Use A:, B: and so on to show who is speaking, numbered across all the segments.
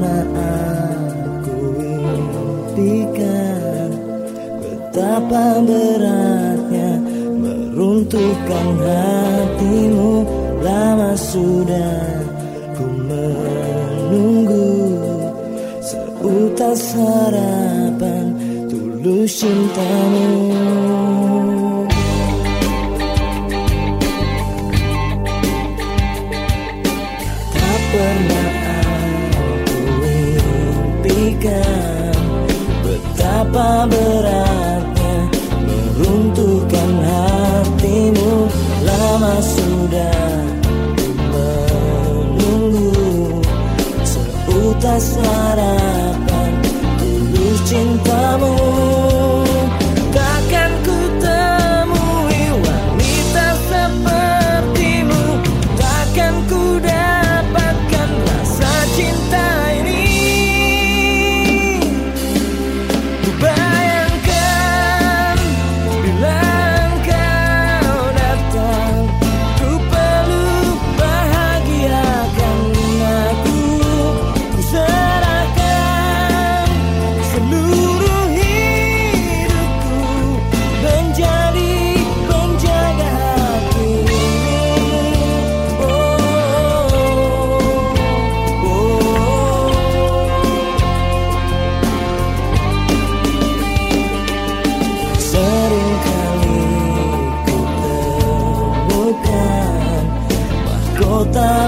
A: pernah aku Betapa beratnya meruntuhkan hatimu. Lama sudah ku menunggu Seutas harapan tulus cintamu. Pernah Betapa beratnya meruntuhkan hatimu? Lama sudah menunggu Seutas harapan tulus cintamu Ku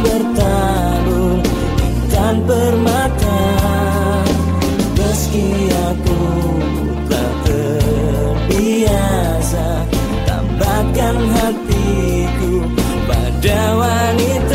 A: bertarung ikan permata. Meski aku tak terbiasa tambahkan hatiku pada wanita